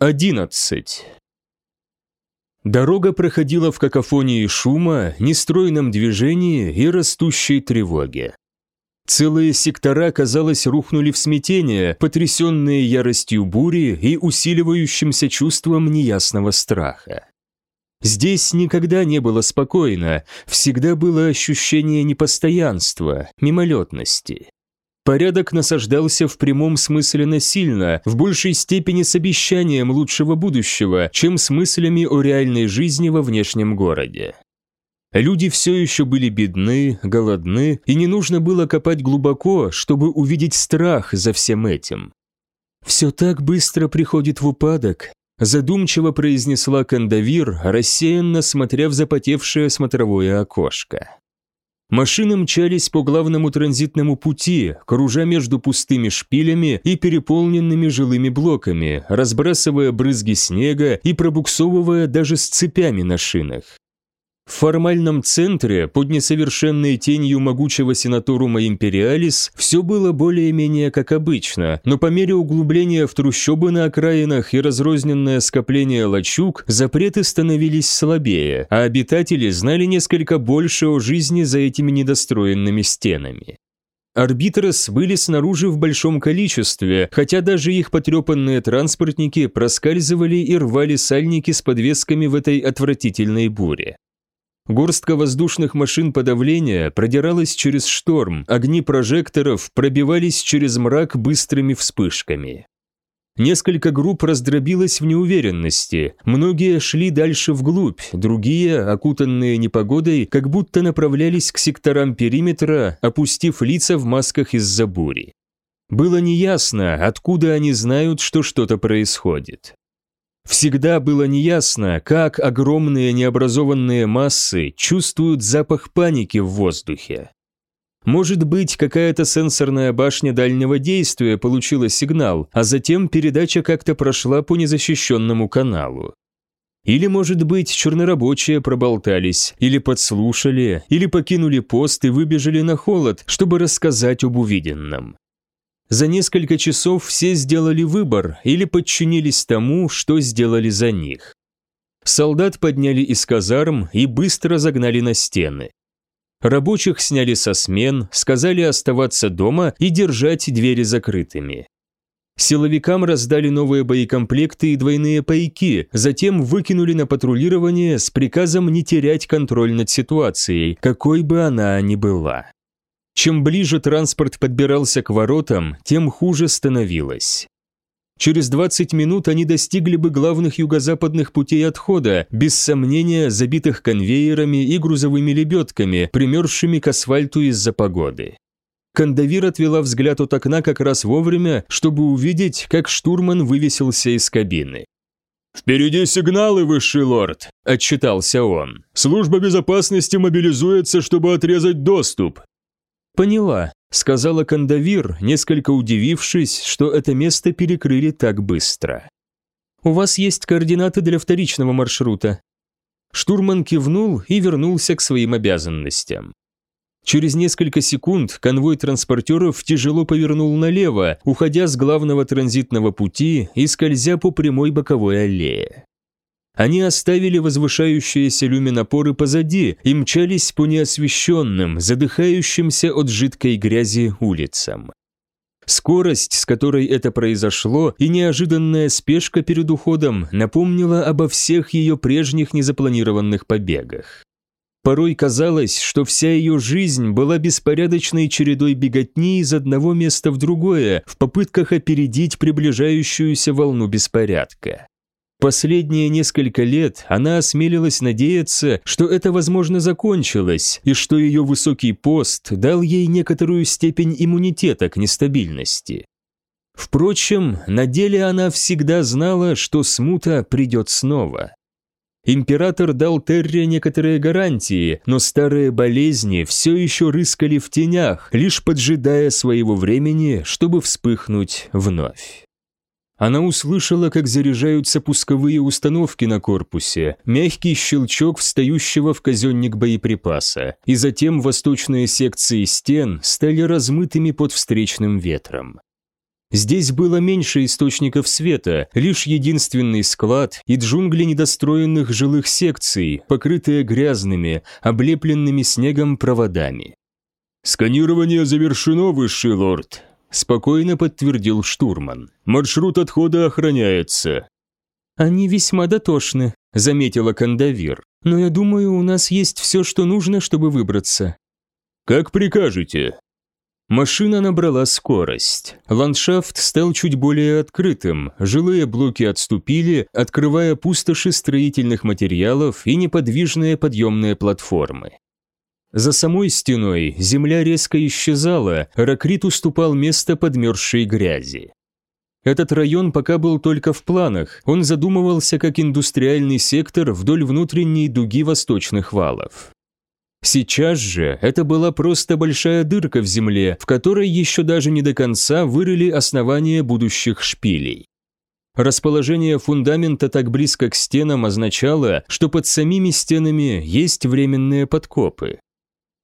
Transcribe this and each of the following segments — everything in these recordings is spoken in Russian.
11. Дорога проходила в какофонии шума, нестройном движении и растущей тревоге. Целые сектора, казалось, рухнули в смятение, потрясенные яростью бури и усиливающимся чувством неясного страха. Здесь никогда не было спокойно, всегда было ощущение непостоянства, мимолетности. Порядок насаждался в прямом смысле насильно, в большей степени с обещанием лучшего будущего, чем с мыслями о реальной жизни во внешнем городе. Люди все еще были бедны, голодны, и не нужно было копать глубоко, чтобы увидеть страх за всем этим. «Все так быстро приходит в упадок», задумчиво произнесла Кандавир, рассеянно смотря в запотевшее смотровое окошко. Машины мчались по главному транзитному пути, кружа между пустыми шпилями и переполненными жилыми блоками, разбрасывая брызги снега и пробуксовывая даже с цепями на шинах. В формальном центре, под несовершенной тенью могучего сенаторума Империалис, все было более-менее как обычно, но по мере углубления в трущобы на окраинах и разрозненное скопление лачуг, запреты становились слабее, а обитатели знали несколько больше о жизни за этими недостроенными стенами. Арбитрос были снаружи в большом количестве, хотя даже их потрепанные транспортники проскальзывали и рвали сальники с подвесками в этой отвратительной буре. Горстка воздушных машин подавления продиралась через шторм, огни прожекторов пробивались через мрак быстрыми вспышками. Несколько групп раздробилось в неуверенности, многие шли дальше вглубь, другие, окутанные непогодой, как будто направлялись к секторам периметра, опустив лица в масках из-за бури. Было неясно, откуда они знают, что что-то происходит. Всегда было неясно, как огромные необразованные массы чувствуют запах паники в воздухе. Может быть, какая-то сенсорная башня дальнего действия получила сигнал, а затем передача как-то прошла по незащищенному каналу. Или, может быть, чернорабочие проболтались, или подслушали, или покинули пост и выбежали на холод, чтобы рассказать об увиденном. За несколько часов все сделали выбор или подчинились тому, что сделали за них. Солдат подняли из казарм и быстро загнали на стены. Рабочих сняли со смен, сказали оставаться дома и держать двери закрытыми. Силовикам раздали новые боекомплекты и двойные пайки, затем выкинули на патрулирование с приказом не терять контроль над ситуацией, какой бы она ни была. Чем ближе транспорт подбирался к воротам, тем хуже становилось. Через 20 минут они достигли бы главных юго-западных путей отхода, без сомнения забитых конвейерами и грузовыми лебедками, примерзшими к асфальту из-за погоды. Кандавир отвела взгляд от окна как раз вовремя, чтобы увидеть, как штурман вывесился из кабины. «Впереди сигналы, высший лорд!» – отчитался он. «Служба безопасности мобилизуется, чтобы отрезать доступ. «Поняла», — сказала Кандавир, несколько удивившись, что это место перекрыли так быстро. «У вас есть координаты для вторичного маршрута». Штурман кивнул и вернулся к своим обязанностям. Через несколько секунд конвой транспортеров тяжело повернул налево, уходя с главного транзитного пути и скользя по прямой боковой аллее. Они оставили возвышающиеся люминопоры позади и мчались по неосвещенным, задыхающимся от жидкой грязи улицам. Скорость, с которой это произошло, и неожиданная спешка перед уходом напомнила обо всех ее прежних незапланированных побегах. Порой казалось, что вся ее жизнь была беспорядочной чередой беготни из одного места в другое в попытках опередить приближающуюся волну беспорядка. Последние несколько лет она осмелилась надеяться, что это, возможно, закончилось, и что ее высокий пост дал ей некоторую степень иммунитета к нестабильности. Впрочем, на деле она всегда знала, что смута придет снова. Император дал Терре некоторые гарантии, но старые болезни все еще рыскали в тенях, лишь поджидая своего времени, чтобы вспыхнуть вновь. Она услышала, как заряжаются пусковые установки на корпусе, мягкий щелчок встающего в казенник боеприпаса, и затем восточные секции стен стали размытыми под встречным ветром. Здесь было меньше источников света, лишь единственный склад и джунгли недостроенных жилых секций, покрытые грязными, облепленными снегом проводами. «Сканирование завершено, высший лорд», – спокойно подтвердил штурман. «Маршрут отхода охраняется». «Они весьма дотошны», – заметила Кандавир. «Но я думаю, у нас есть все, что нужно, чтобы выбраться». «Как прикажете», Машина набрала скорость. Ландшафт стал чуть более открытым, жилые блоки отступили, открывая пустоши строительных материалов и неподвижные подъемные платформы. За самой стеной земля резко исчезала, Ракрит уступал место подмерзшей грязи. Этот район пока был только в планах, он задумывался как индустриальный сектор вдоль внутренней дуги восточных валов. Сейчас же это была просто большая дырка в земле, в которой еще даже не до конца вырыли основание будущих шпилей. Расположение фундамента так близко к стенам означало, что под самими стенами есть временные подкопы.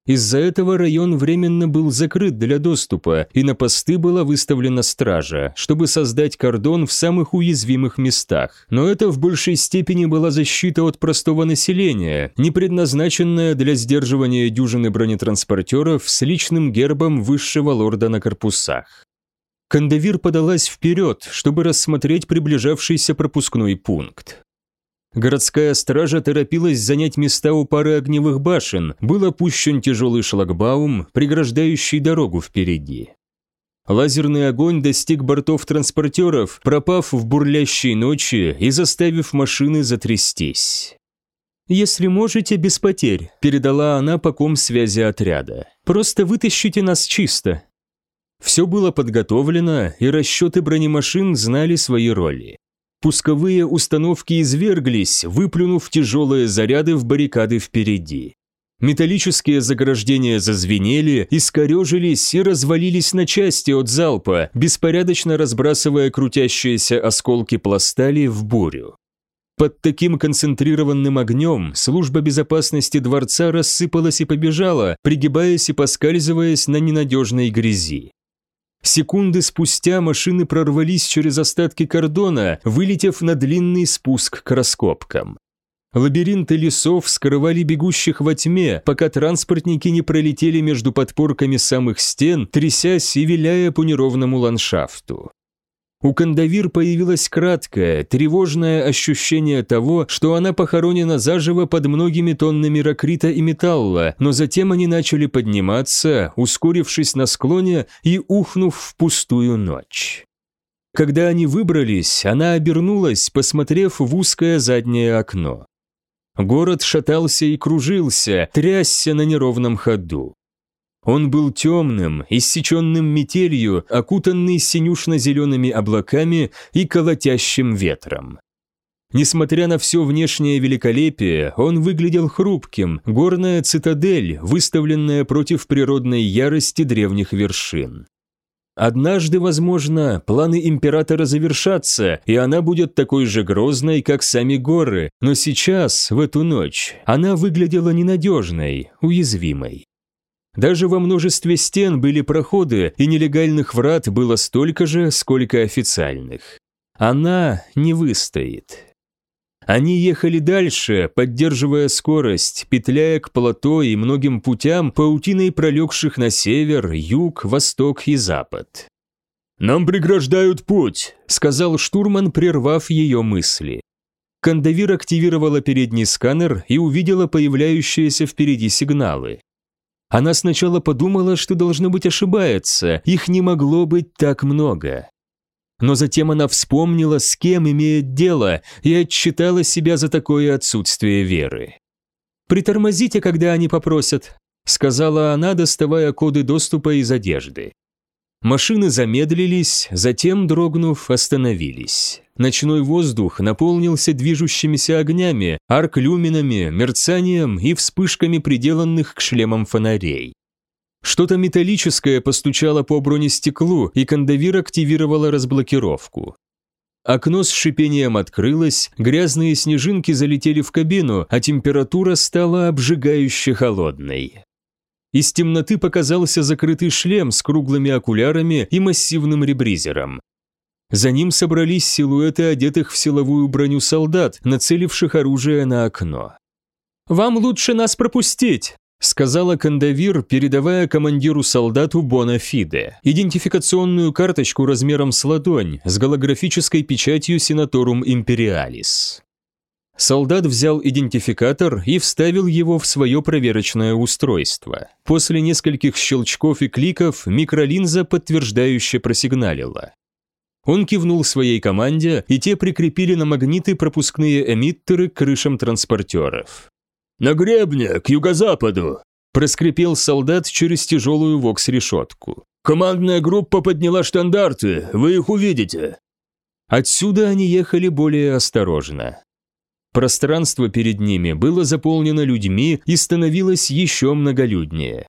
Из-за этого район временно был закрыт для доступа, и на посты была выставлена стража, чтобы создать кордон в самых уязвимых местах. Но это в большей степени была защита от простого населения, не предназначенная для сдерживания дюжины бронетранспортеров с личным гербом высшего лорда на корпусах. Кандавир подалась вперед, чтобы рассмотреть приближавшийся пропускной пункт. Городская стража торопилась занять места у пары огневых башен, был опущен тяжелый шлагбаум, преграждающий дорогу впереди. Лазерный огонь достиг бортов транспортеров, пропав в бурлящей ночи и заставив машины затрястись. «Если можете, без потерь», – передала она по ком связи отряда. «Просто вытащите нас чисто». Все было подготовлено, и расчеты бронемашин знали свои роли. Пусковые установки изверглись, выплюнув тяжелые заряды в баррикады впереди. Металлические заграждения зазвенели, искорежились и развалились на части от залпа, беспорядочно разбрасывая крутящиеся осколки пластали в бурю. Под таким концентрированным огнем служба безопасности дворца рассыпалась и побежала, пригибаясь и поскальзываясь на ненадежной грязи. Секунды спустя машины прорвались через остатки кордона, вылетев на длинный спуск к раскопкам. Лабиринты лесов скрывали бегущих во тьме, пока транспортники не пролетели между подпорками самых стен, трясясь и виляя по неровному ландшафту. У Кандавир появилось краткое, тревожное ощущение того, что она похоронена заживо под многими тоннами ракрита и металла, но затем они начали подниматься, ускорившись на склоне и ухнув в пустую ночь. Когда они выбрались, она обернулась, посмотрев в узкое заднее окно. Город шатался и кружился, трясся на неровном ходу. Он был темным, иссеченным метелью, окутанный синюшно-зелеными облаками и колотящим ветром. Несмотря на все внешнее великолепие, он выглядел хрупким, горная цитадель, выставленная против природной ярости древних вершин. Однажды, возможно, планы императора завершатся, и она будет такой же грозной, как сами горы, но сейчас, в эту ночь, она выглядела ненадежной, уязвимой. Даже во множестве стен были проходы, и нелегальных врат было столько же, сколько официальных. Она не выстоит. Они ехали дальше, поддерживая скорость, петляя к плато и многим путям, паутиной пролегших на север, юг, восток и запад. «Нам преграждают путь», — сказал штурман, прервав ее мысли. Кандавир активировала передний сканер и увидела появляющиеся впереди сигналы. Она сначала подумала, что должно быть ошибается, их не могло быть так много. Но затем она вспомнила, с кем имеет дело, и отчитала себя за такое отсутствие веры. «Притормозите, когда они попросят», — сказала она, доставая коды доступа из одежды. Машины замедлились, затем, дрогнув, остановились. Ночной воздух наполнился движущимися огнями, арк-люминами, мерцанием и вспышками приделанных к шлемам фонарей. Что-то металлическое постучало по бронестеклу, и кондовир активировала разблокировку. Окно с шипением открылось, грязные снежинки залетели в кабину, а температура стала обжигающе холодной. Из темноты показался закрытый шлем с круглыми окулярами и массивным ребризером. За ним собрались силуэты одетых в силовую броню солдат, нацеливших оружие на окно. «Вам лучше нас пропустить!» сказала Кандавир, передавая командиру солдату Бона Фиде идентификационную карточку размером с ладонь с голографической печатью Сенаторум Империалис. Солдат взял идентификатор и вставил его в свое проверочное устройство. После нескольких щелчков и кликов микролинза подтверждающе просигналила. Он кивнул своей команде, и те прикрепили на магниты пропускные эмиттеры к крышам транспортеров. «На гребне, к юго-западу!» – проскрипел солдат через тяжелую вокс-решетку. «Командная группа подняла штандарты, вы их увидите!» Отсюда они ехали более осторожно. Пространство перед ними было заполнено людьми и становилось еще многолюднее.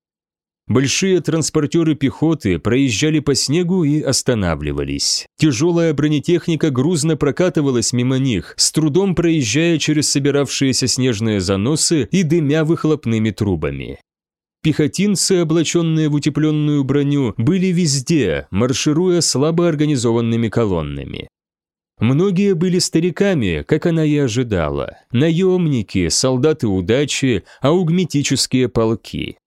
Большие транспортеры пехоты проезжали по снегу и останавливались. Тяжелая бронетехника грузно прокатывалась мимо них, с трудом проезжая через собиравшиеся снежные заносы и дымя выхлопными трубами. Пехотинцы, облаченные в утепленную броню, были везде, маршируя слабо организованными колоннами. Многие были стариками, как она и ожидала, наемники, солдаты удачи, аугметические полки.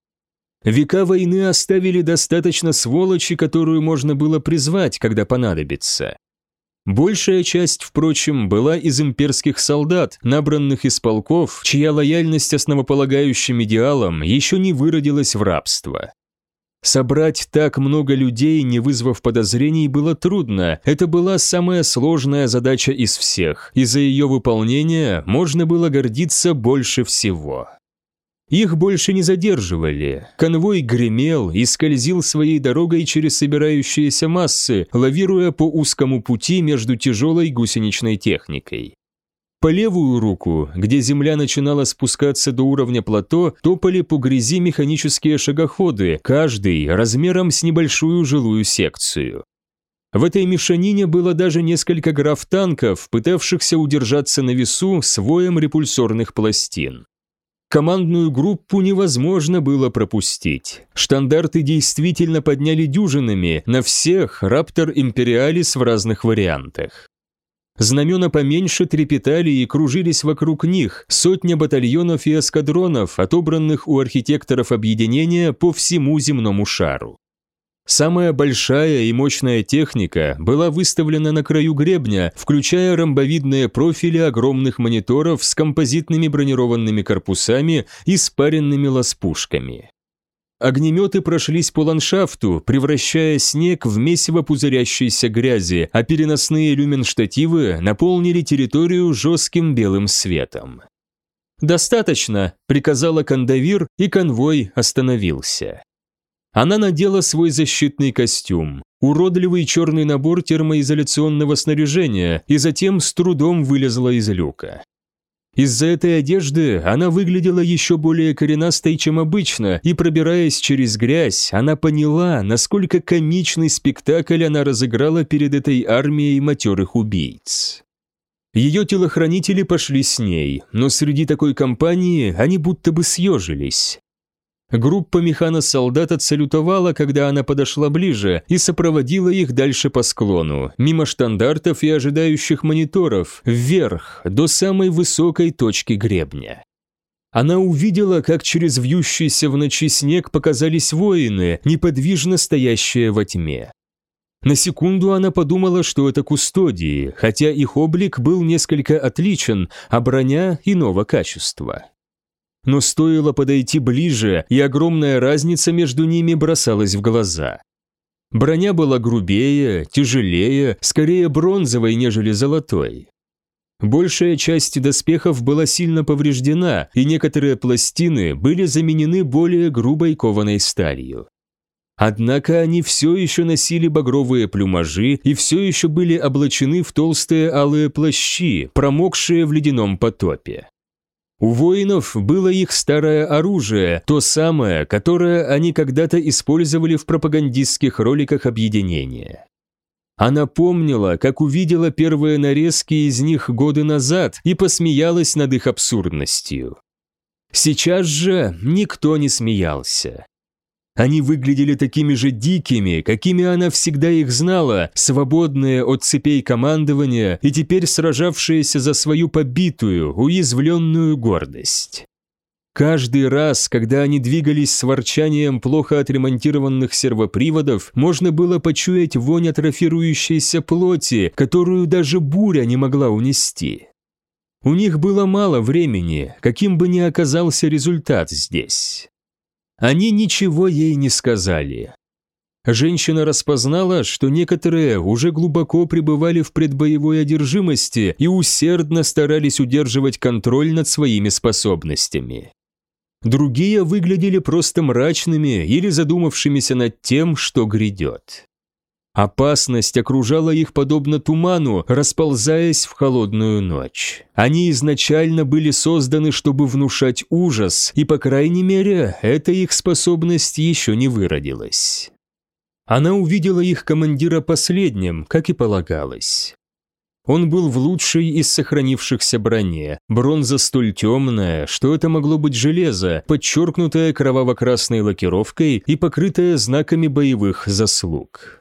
Века войны оставили достаточно сволочи, которую можно было призвать, когда понадобится. Большая часть, впрочем, была из имперских солдат, набранных из полков, чья лояльность основополагающим идеалам еще не выродилась в рабство. Собрать так много людей, не вызвав подозрений, было трудно. Это была самая сложная задача из всех, и за ее выполнение можно было гордиться больше всего. Их больше не задерживали. Конвой гремел и скользил своей дорогой через собирающиеся массы, лавируя по узкому пути между тяжелой гусеничной техникой. По левую руку, где земля начинала спускаться до уровня плато, топали по грязи механические шагоходы, каждый размером с небольшую жилую секцию. В этой мешанине было даже несколько граф танков, пытавшихся удержаться на весу своем репульсорных пластин. Командную группу невозможно было пропустить. Штандарты действительно подняли дюжинами на всех Раптор Империалис в разных вариантах. Знамена поменьше трепетали и кружились вокруг них, сотня батальонов и эскадронов, отобранных у архитекторов объединения по всему земному шару. Самая большая и мощная техника была выставлена на краю гребня, включая ромбовидные профили огромных мониторов с композитными бронированными корпусами и спаренными лоспушками. Огнеметы прошлись по ландшафту, превращая снег в месиво пузырящейся грязи, а переносные люменштативы наполнили территорию жестким белым светом. «Достаточно», – приказала Кандавир, и конвой остановился. Она надела свой защитный костюм, уродливый черный набор термоизоляционного снаряжения и затем с трудом вылезла из люка. Из-за этой одежды она выглядела еще более коренастой, чем обычно, и пробираясь через грязь, она поняла, насколько комичный спектакль она разыграла перед этой армией матерых убийц. Ее телохранители пошли с ней, но среди такой компании они будто бы съежились. Группа механосолдат отсалютовала, когда она подошла ближе, и сопроводила их дальше по склону, мимо штандартов и ожидающих мониторов, вверх, до самой высокой точки гребня. Она увидела, как через вьющийся в ночи снег показались воины, неподвижно стоящие во тьме. На секунду она подумала, что это кустодии, хотя их облик был несколько отличен, а броня иного качества. Но стоило подойти ближе, и огромная разница между ними бросалась в глаза. Броня была грубее, тяжелее, скорее бронзовой, нежели золотой. Большая часть доспехов была сильно повреждена, и некоторые пластины были заменены более грубой кованой сталью. Однако они все еще носили багровые плюмажи и все еще были облачены в толстые алые плащи, промокшие в ледяном потопе. У воинов было их старое оружие, то самое, которое они когда-то использовали в пропагандистских роликах объединения. Она помнила, как увидела первые нарезки из них годы назад и посмеялась над их абсурдностью. Сейчас же никто не смеялся. Они выглядели такими же дикими, какими она всегда их знала, свободные от цепей командования и теперь сражавшиеся за свою побитую, уязвленную гордость. Каждый раз, когда они двигались с ворчанием плохо отремонтированных сервоприводов, можно было почуять вонь атрофирующейся плоти, которую даже буря не могла унести. У них было мало времени, каким бы ни оказался результат здесь. Они ничего ей не сказали. Женщина распознала, что некоторые уже глубоко пребывали в предбоевой одержимости и усердно старались удерживать контроль над своими способностями. Другие выглядели просто мрачными или задумавшимися над тем, что грядет. Опасность окружала их подобно туману, расползаясь в холодную ночь. Они изначально были созданы, чтобы внушать ужас, и, по крайней мере, эта их способность еще не выродилась. Она увидела их командира последним, как и полагалось. Он был в лучшей из сохранившихся броне, бронза столь темная, что это могло быть железо, подчеркнутое кроваво-красной лакировкой и покрытое знаками боевых заслуг.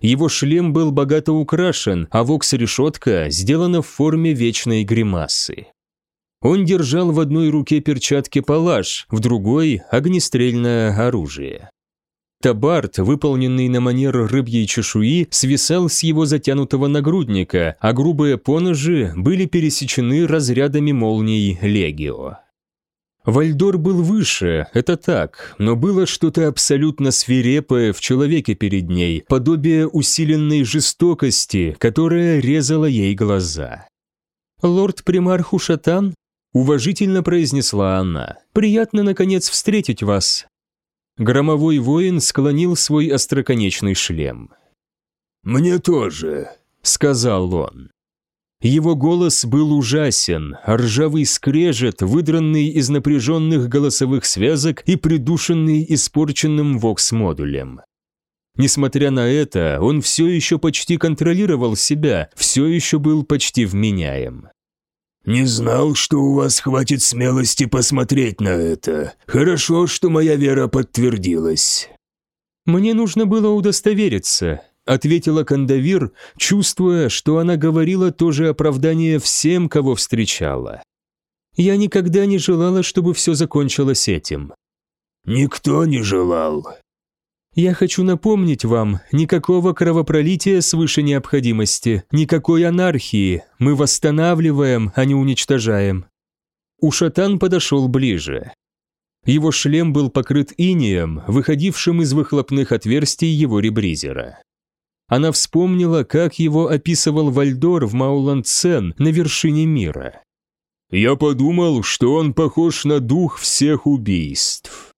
Его шлем был богато украшен, а вокс-решетка сделана в форме вечной гримасы. Он держал в одной руке перчатки палаш, в другой – огнестрельное оружие. Табарт, выполненный на манер рыбьей чешуи, свисал с его затянутого нагрудника, а грубые поножи были пересечены разрядами молний Легио. Вальдор был выше, это так, но было что-то абсолютно свирепое в человеке перед ней, подобие усиленной жестокости, которая резала ей глаза. «Лорд-примарх Ушатан?» – уважительно произнесла она. «Приятно, наконец, встретить вас». Громовой воин склонил свой остроконечный шлем. «Мне тоже», – сказал он. Его голос был ужасен, ржавый скрежет, выдранный из напряженных голосовых связок и придушенный испорченным вокс-модулем. Несмотря на это, он все еще почти контролировал себя, все еще был почти вменяем. «Не знал, что у вас хватит смелости посмотреть на это. Хорошо, что моя вера подтвердилась». «Мне нужно было удостовериться», ответила Кандавир, чувствуя, что она говорила то же оправдание всем, кого встречала. «Я никогда не желала, чтобы все закончилось этим». «Никто не желал». «Я хочу напомнить вам, никакого кровопролития свыше необходимости, никакой анархии. Мы восстанавливаем, а не уничтожаем». Ушатан подошел ближе. Его шлем был покрыт инеем, выходившим из выхлопных отверстий его ребризера. Она вспомнила, как его описывал Вальдор в Мауландсен на вершине мира. «Я подумал, что он похож на дух всех убийств».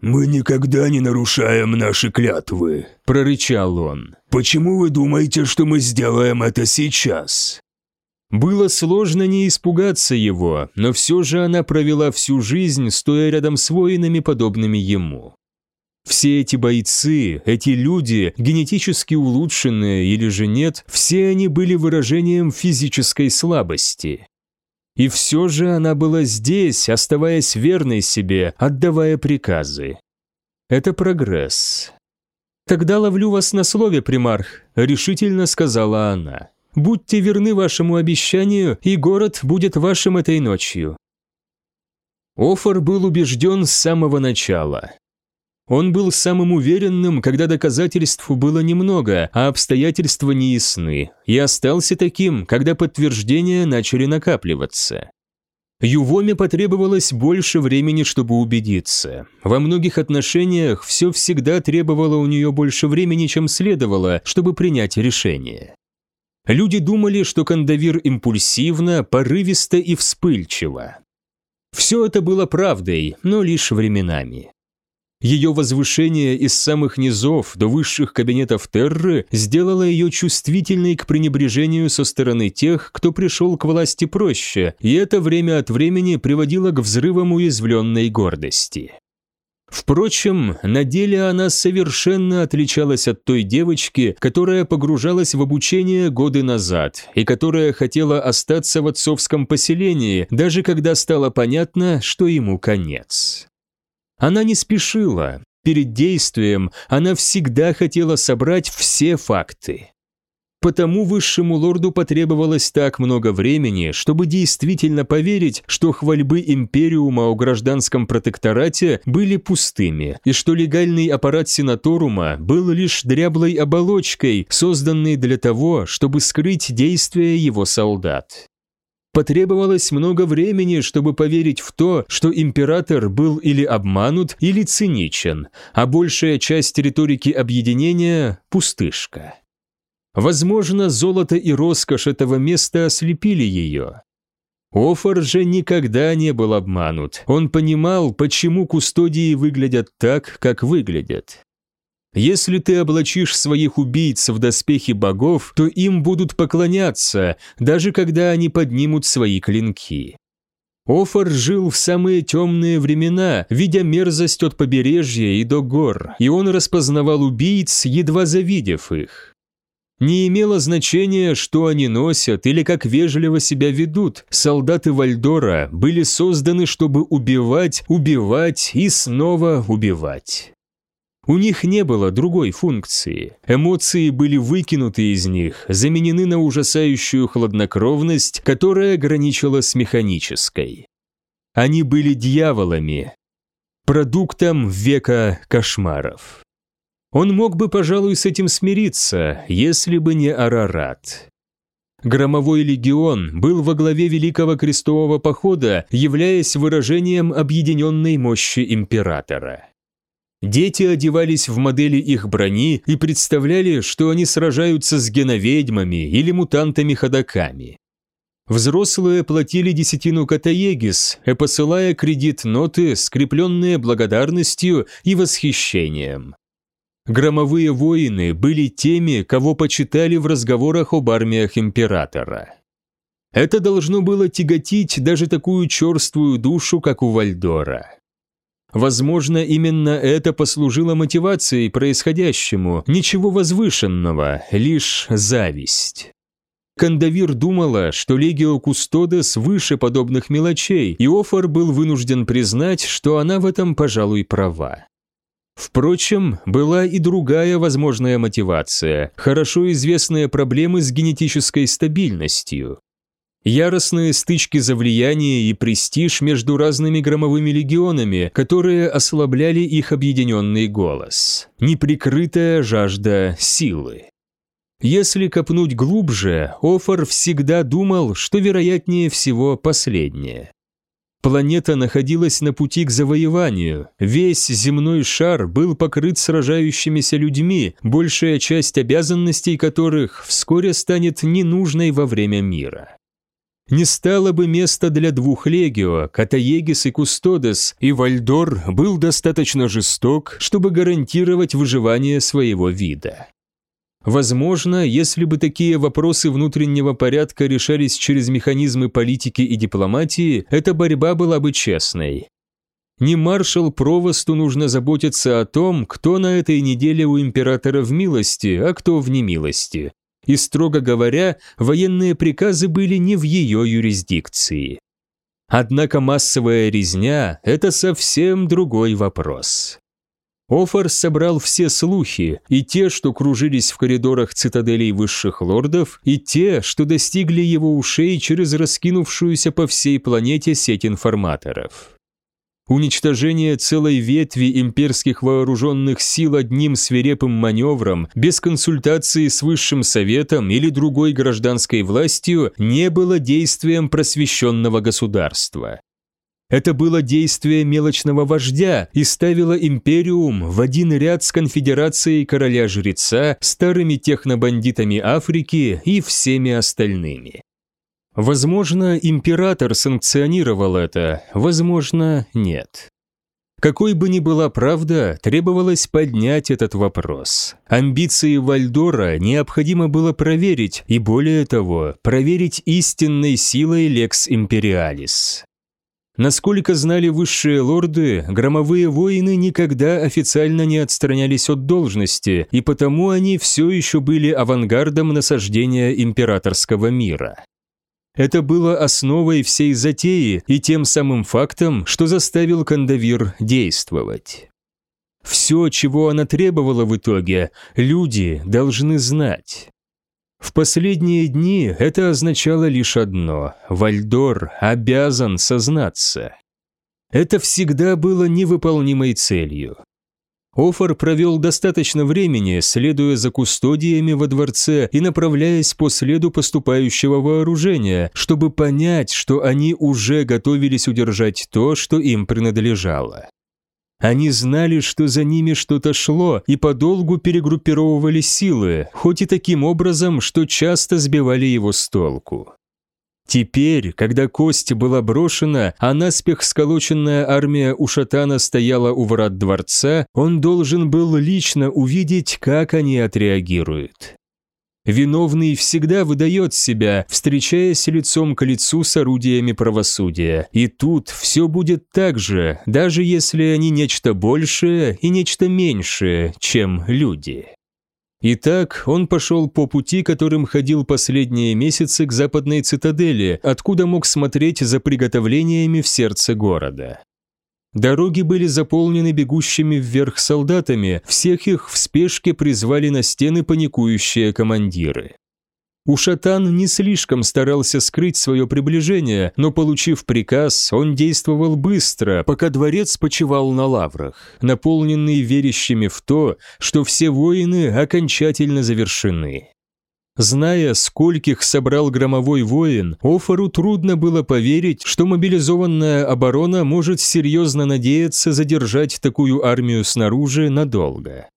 «Мы никогда не нарушаем наши клятвы», – прорычал он. «Почему вы думаете, что мы сделаем это сейчас?» Было сложно не испугаться его, но все же она провела всю жизнь, стоя рядом с воинами, подобными ему. Все эти бойцы, эти люди, генетически улучшенные или же нет, все они были выражением физической слабости. И все же она была здесь, оставаясь верной себе, отдавая приказы. Это прогресс. «Тогда ловлю вас на слове, примарх», – решительно сказала она. «Будьте верны вашему обещанию, и город будет вашим этой ночью». Офор был убежден с самого начала. Он был самым уверенным, когда доказательств было немного, а обстоятельства неясны, и остался таким, когда подтверждения начали накапливаться. Ювоме потребовалось больше времени, чтобы убедиться. Во многих отношениях все всегда требовало у нее больше времени, чем следовало, чтобы принять решение. Люди думали, что Кандавир импульсивно, порывисто и вспыльчиво. Все это было правдой, но лишь временами. Ее возвышение из самых низов до высших кабинетов Терры сделало ее чувствительной к пренебрежению со стороны тех, кто пришел к власти проще, и это время от времени приводило к взрывам уязвленной гордости. Впрочем, на деле она совершенно отличалась от той девочки, которая погружалась в обучение годы назад и которая хотела остаться в отцовском поселении, даже когда стало понятно, что ему конец. Она не спешила. Перед действием она всегда хотела собрать все факты. Потому высшему лорду потребовалось так много времени, чтобы действительно поверить, что хвальбы Империума о гражданском протекторате были пустыми, и что легальный аппарат Сенаторума был лишь дряблой оболочкой, созданной для того, чтобы скрыть действия его солдат. Потребовалось много времени, чтобы поверить в то, что император был или обманут, или циничен, а большая часть риторики объединения – пустышка. Возможно, золото и роскошь этого места ослепили ее. Офор же никогда не был обманут. Он понимал, почему кустодии выглядят так, как выглядят. Если ты облачишь своих убийц в доспехи богов, то им будут поклоняться, даже когда они поднимут свои клинки. Офор жил в самые темные времена, видя мерзость от побережья и до гор, и он распознавал убийц, едва завидев их. Не имело значения, что они носят или как вежливо себя ведут. Солдаты Вальдора были созданы, чтобы убивать, убивать и снова убивать. У них не было другой функции. Эмоции были выкинуты из них, заменены на ужасающую хладнокровность, которая граничила с механической. Они были дьяволами, продуктом века кошмаров. Он мог бы, пожалуй, с этим смириться, если бы не Арарат. Громовой легион был во главе Великого Крестового Похода, являясь выражением объединенной мощи императора. Дети одевались в модели их брони и представляли, что они сражаются с геноведьмами или мутантами-ходоками. Взрослые платили десятину катаегис, посылая кредит-ноты, скрепленные благодарностью и восхищением. Громовые воины были теми, кого почитали в разговорах об армиях императора. Это должно было тяготить даже такую черствую душу, как у Вальдора. Возможно, именно это послужило мотивацией происходящему, ничего возвышенного, лишь зависть. Кандавир думала, что Легио Кустодес выше подобных мелочей, и Офор был вынужден признать, что она в этом, пожалуй, права. Впрочем, была и другая возможная мотивация – хорошо известные проблемы с генетической стабильностью. Яростные стычки за влияние и престиж между разными громовыми легионами, которые ослабляли их объединенный голос. Неприкрытая жажда силы. Если копнуть глубже, Офор всегда думал, что вероятнее всего последнее. Планета находилась на пути к завоеванию. Весь земной шар был покрыт сражающимися людьми, большая часть обязанностей которых вскоре станет ненужной во время мира. Не стало бы места для двух легио, Катаегис и Кустодес, и Вальдор был достаточно жесток, чтобы гарантировать выживание своего вида. Возможно, если бы такие вопросы внутреннего порядка решались через механизмы политики и дипломатии, эта борьба была бы честной. Не маршал Провосту нужно заботиться о том, кто на этой неделе у императора в милости, а кто в немилости. И, строго говоря, военные приказы были не в ее юрисдикции. Однако массовая резня – это совсем другой вопрос. Офор собрал все слухи, и те, что кружились в коридорах цитаделей высших лордов, и те, что достигли его ушей через раскинувшуюся по всей планете сеть информаторов. Уничтожение целой ветви имперских вооруженных сил одним свирепым маневром, без консультации с высшим советом или другой гражданской властью, не было действием просвещенного государства. Это было действие мелочного вождя и ставило Империум в один ряд с конфедерацией короля-жреца, старыми технобандитами Африки и всеми остальными. Возможно, император санкционировал это, возможно, нет. Какой бы ни была правда, требовалось поднять этот вопрос. Амбиции Вальдора необходимо было проверить, и более того, проверить истинной силой Лекс Империалис. Насколько знали высшие лорды, громовые воины никогда официально не отстранялись от должности, и потому они все еще были авангардом насаждения императорского мира. Это было основой всей затеи и тем самым фактом, что заставил Кандавир действовать. Все, чего она требовала в итоге, люди должны знать. В последние дни это означало лишь одно – Вальдор обязан сознаться. Это всегда было невыполнимой целью. Офор провел достаточно времени, следуя за кустодиями во дворце и направляясь по следу поступающего вооружения, чтобы понять, что они уже готовились удержать то, что им принадлежало. Они знали, что за ними что-то шло, и подолгу перегруппировывали силы, хоть и таким образом, что часто сбивали его с толку. Теперь, когда кость была брошена, а наспех сколоченная армия Ушатана стояла у врат дворца, он должен был лично увидеть, как они отреагируют. Виновный всегда выдает себя, встречаясь лицом к лицу с орудиями правосудия. И тут все будет так же, даже если они нечто большее и нечто меньшее, чем люди. Итак, он пошел по пути, которым ходил последние месяцы к западной цитадели, откуда мог смотреть за приготовлениями в сердце города. Дороги были заполнены бегущими вверх солдатами, всех их в спешке призвали на стены паникующие командиры. Ушатан не слишком старался скрыть свое приближение, но, получив приказ, он действовал быстро, пока дворец почивал на лаврах, наполненный верящими в то, что все воины окончательно завершены. Зная, скольких собрал громовой воин, Офору трудно было поверить, что мобилизованная оборона может серьезно надеяться задержать такую армию снаружи надолго.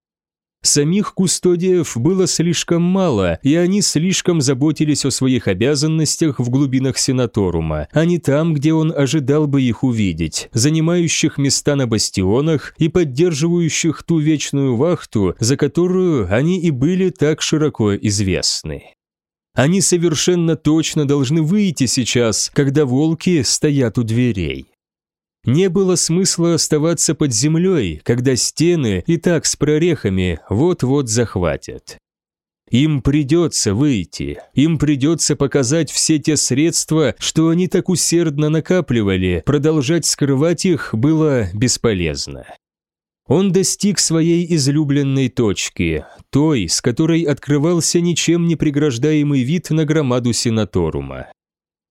Самих кустодиев было слишком мало, и они слишком заботились о своих обязанностях в глубинах Сенаторума, а не там, где он ожидал бы их увидеть, занимающих места на бастионах и поддерживающих ту вечную вахту, за которую они и были так широко известны. Они совершенно точно должны выйти сейчас, когда волки стоят у дверей. Не было смысла оставаться под землей, когда стены, и так с прорехами, вот-вот захватят. Им придется выйти, им придется показать все те средства, что они так усердно накапливали, продолжать скрывать их было бесполезно. Он достиг своей излюбленной точки, той, с которой открывался ничем не преграждаемый вид на громаду Сенаторума.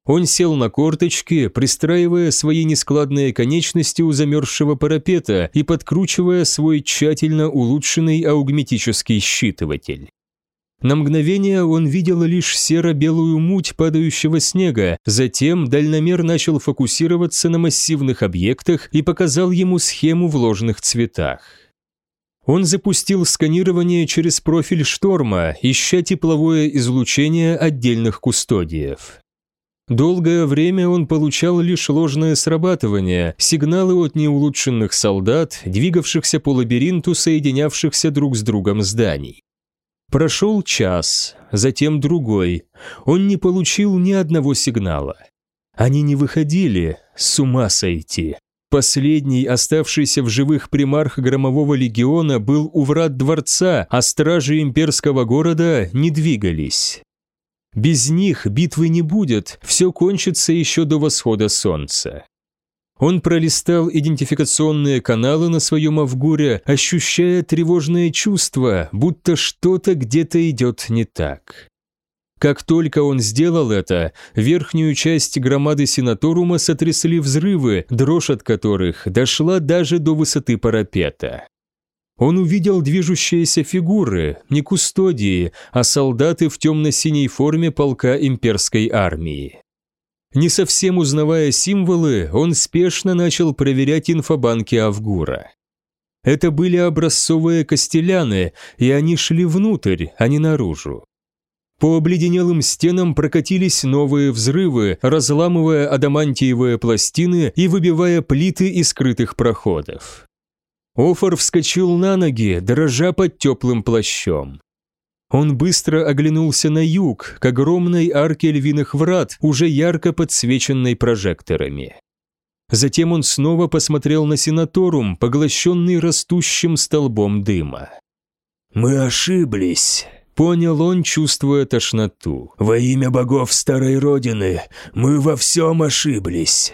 Он сел на корточки, пристраивая свои нескладные конечности у замерзшего парапета и подкручивая свой тщательно улучшенный аугметический считыватель. На мгновение он видел лишь серо-белую муть падающего снега, затем дальномер начал фокусироваться на массивных объектах и показал ему схему в ложных цветах. Он запустил сканирование через профиль шторма, ища тепловое излучение отдельных кустодиев. Долгое время он получал лишь ложное срабатывание, сигналы от неулучшенных солдат, двигавшихся по лабиринту соединявшихся друг с другом зданий. Прошел час, затем другой. Он не получил ни одного сигнала. Они не выходили, с ума сойти. Последний, оставшийся в живых примарх Громового легиона, был у врат дворца, а стражи имперского города не двигались. Без них битвы не будет, все кончится еще до восхода солнца. Он пролистал идентификационные каналы на своем Авгуре, ощущая тревожное чувство, будто что-то где-то идет не так. Как только он сделал это, верхнюю часть громады Сенаторума сотрясли взрывы, дрожь от которых дошла даже до высоты парапета. Он увидел движущиеся фигуры, не кустодии, а солдаты в темно-синей форме полка имперской армии. Не совсем узнавая символы, он спешно начал проверять инфобанки Авгура. Это были образцовые костеляны, и они шли внутрь, а не наружу. По обледенелым стенам прокатились новые взрывы, разламывая адамантиевые пластины и выбивая плиты из скрытых проходов. Офор вскочил на ноги, дрожа под теплым плащом. Он быстро оглянулся на юг, к огромной арке львиных врат, уже ярко подсвеченной прожекторами. Затем он снова посмотрел на Сенаторум, поглощенный растущим столбом дыма. «Мы ошиблись», — понял он, чувствуя тошноту. «Во имя богов Старой Родины мы во всем ошиблись».